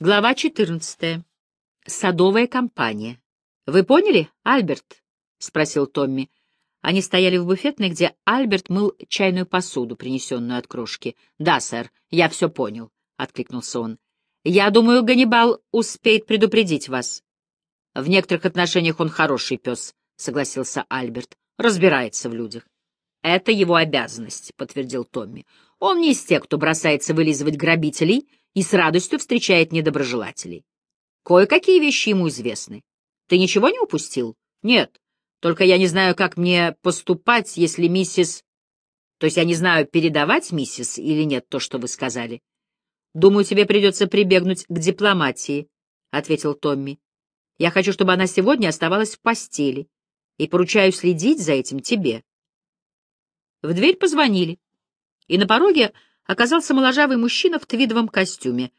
Глава 14. Садовая компания. «Вы поняли, Альберт?» — спросил Томми. Они стояли в буфетной, где Альберт мыл чайную посуду, принесенную от крошки. «Да, сэр, я все понял», — откликнулся он. «Я думаю, Ганнибал успеет предупредить вас». «В некоторых отношениях он хороший пес», — согласился Альберт. «Разбирается в людях». «Это его обязанность», — подтвердил Томми. «Он не из тех, кто бросается вылизывать грабителей и с радостью встречает недоброжелателей. Кое-какие вещи ему известны. Ты ничего не упустил? Нет. Только я не знаю, как мне поступать, если миссис... То есть я не знаю, передавать миссис или нет то, что вы сказали. Думаю, тебе придется прибегнуть к дипломатии, — ответил Томми. Я хочу, чтобы она сегодня оставалась в постели, и поручаю следить за этим тебе. В дверь позвонили, и на пороге оказался моложавый мужчина в твидовом костюме.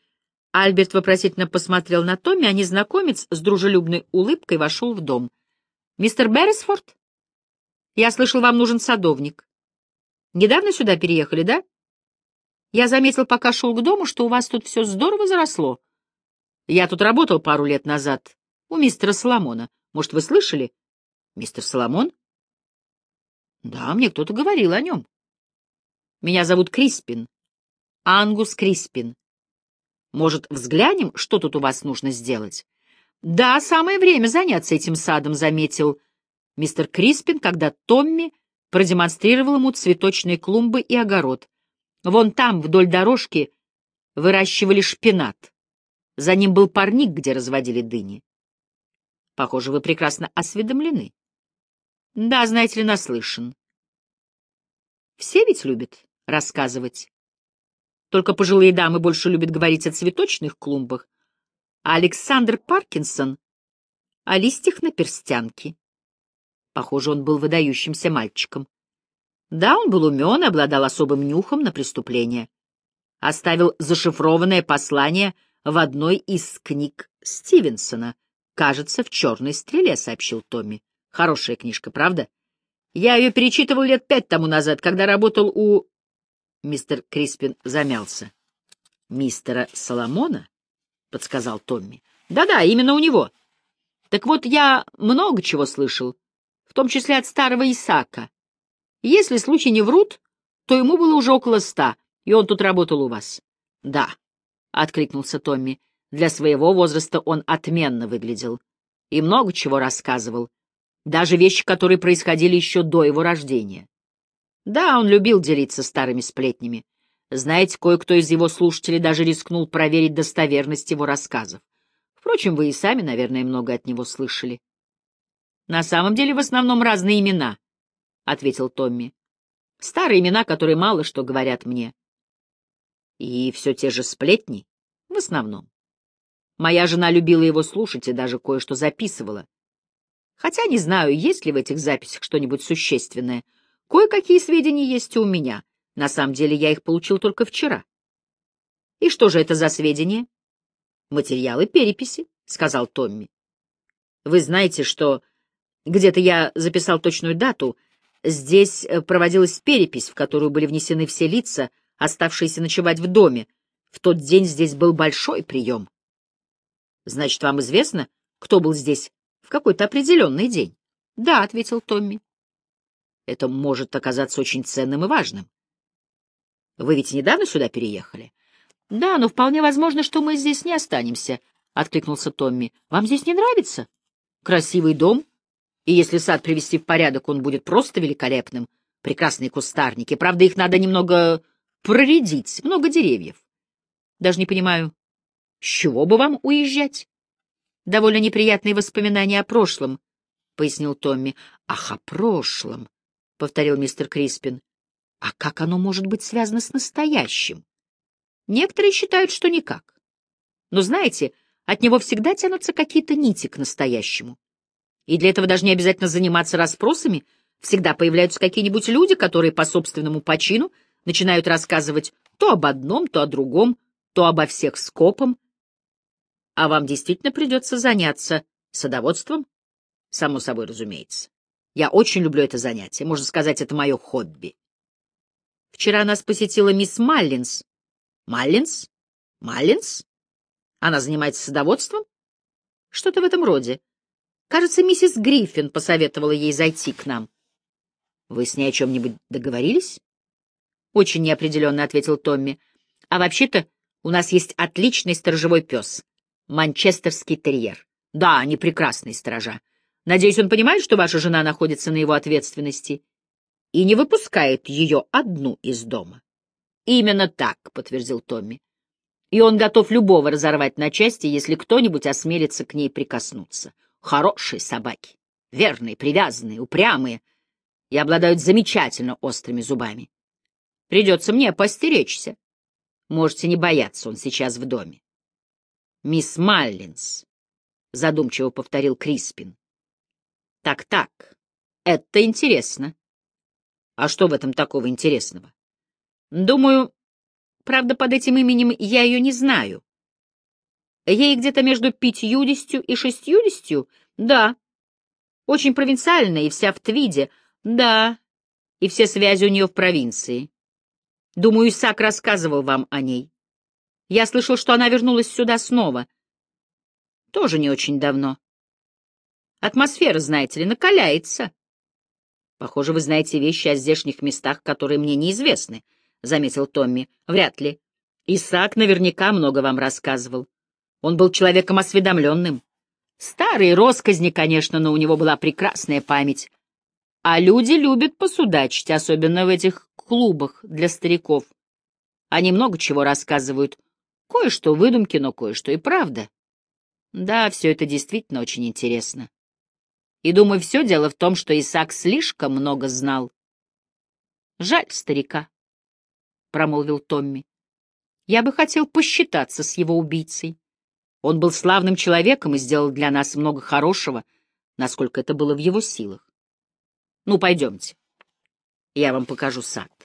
Альберт вопросительно посмотрел на Томми, а незнакомец с дружелюбной улыбкой вошел в дом. «Мистер Беррисфорд? Я слышал, вам нужен садовник. Недавно сюда переехали, да? Я заметил, пока шел к дому, что у вас тут все здорово заросло. Я тут работал пару лет назад у мистера Соломона. Может, вы слышали? Мистер Соломон? Да, мне кто-то говорил о нем. Меня зовут Криспин. Ангус Криспин. Может, взглянем, что тут у вас нужно сделать? Да, самое время заняться этим садом, заметил мистер Криспин, когда Томми продемонстрировал ему цветочные клумбы и огород. Вон там, вдоль дорожки, выращивали шпинат. За ним был парник, где разводили дыни. Похоже, вы прекрасно осведомлены. Да, знаете ли, наслышан. Все ведь любят рассказывать. Только пожилые дамы больше любят говорить о цветочных клумбах, а Александр Паркинсон — о листьях на перстянке. Похоже, он был выдающимся мальчиком. Да, он был умен и обладал особым нюхом на преступление. Оставил зашифрованное послание в одной из книг Стивенсона. «Кажется, в черной стреле», — сообщил Томми. Хорошая книжка, правда? Я ее перечитывал лет пять тому назад, когда работал у Мистер Криспин замялся. «Мистера Соломона?» — подсказал Томми. «Да-да, именно у него. Так вот, я много чего слышал, в том числе от старого Исака. Если случаи не врут, то ему было уже около ста, и он тут работал у вас». «Да», — откликнулся Томми. Для своего возраста он отменно выглядел и много чего рассказывал, даже вещи, которые происходили еще до его рождения. Да, он любил делиться старыми сплетнями. Знаете, кое-кто из его слушателей даже рискнул проверить достоверность его рассказов. Впрочем, вы и сами, наверное, много от него слышали. На самом деле, в основном разные имена, — ответил Томми. Старые имена, которые мало что говорят мне. И все те же сплетни, в основном. Моя жена любила его слушать и даже кое-что записывала. Хотя не знаю, есть ли в этих записях что-нибудь существенное — Кое-какие сведения есть у меня. На самом деле я их получил только вчера. И что же это за сведения? Материалы переписи, сказал Томми. Вы знаете, что где-то я записал точную дату. Здесь э, проводилась перепись, в которую были внесены все лица, оставшиеся ночевать в доме. В тот день здесь был большой прием. Значит, вам известно, кто был здесь в какой-то определенный день? Да, ответил Томми. Это может оказаться очень ценным и важным. Вы ведь недавно сюда переехали? Да, но вполне возможно, что мы здесь не останемся, — откликнулся Томми. Вам здесь не нравится? Красивый дом, и если сад привести в порядок, он будет просто великолепным. Прекрасные кустарники. Правда, их надо немного проредить, много деревьев. Даже не понимаю, с чего бы вам уезжать? Довольно неприятные воспоминания о прошлом, — пояснил Томми. Ах, о прошлом. — повторил мистер Криспин. «А как оно может быть связано с настоящим?» «Некоторые считают, что никак. Но знаете, от него всегда тянутся какие-то нити к настоящему. И для этого даже не обязательно заниматься расспросами, всегда появляются какие-нибудь люди, которые по собственному почину начинают рассказывать то об одном, то о другом, то обо всех скопом. А вам действительно придется заняться садоводством? Само собой разумеется. Я очень люблю это занятие. Можно сказать, это мое хобби. Вчера нас посетила мисс Маллинс. Маллинс? Маллинс? Она занимается садоводством? Что-то в этом роде. Кажется, миссис Гриффин посоветовала ей зайти к нам. Вы с ней о чем-нибудь договорились? Очень неопределенно ответил Томми. А вообще-то у нас есть отличный сторожевой пес. Манчестерский терьер. Да, они прекрасные сторожа. Надеюсь, он понимает, что ваша жена находится на его ответственности и не выпускает ее одну из дома. Именно так, подтвердил Томми. И он готов любого разорвать на части, если кто-нибудь осмелится к ней прикоснуться. Хорошие собаки, верные, привязанные, упрямые и обладают замечательно острыми зубами. Придется мне постеречься. Можете не бояться, он сейчас в доме. Мисс Маллинс, задумчиво повторил Криспин. Так-так, это интересно. А что в этом такого интересного? Думаю, правда, под этим именем я ее не знаю. Ей где-то между пятьюдесятью и шестьюдесятью? Да. Очень провинциальная и вся в твиде? Да. И все связи у нее в провинции. Думаю, Исаак рассказывал вам о ней. Я слышал, что она вернулась сюда снова. Тоже не очень давно. Атмосфера, знаете ли, накаляется. Похоже, вы знаете вещи о здешних местах, которые мне неизвестны, — заметил Томми. Вряд ли. Исаак наверняка много вам рассказывал. Он был человеком осведомленным. Старые росказни, конечно, но у него была прекрасная память. А люди любят посудачить, особенно в этих клубах для стариков. Они много чего рассказывают. Кое-что выдумки, но кое-что и правда. Да, все это действительно очень интересно. И, думаю, все дело в том, что Исаак слишком много знал. «Жаль старика», — промолвил Томми. «Я бы хотел посчитаться с его убийцей. Он был славным человеком и сделал для нас много хорошего, насколько это было в его силах. Ну, пойдемте, я вам покажу сад».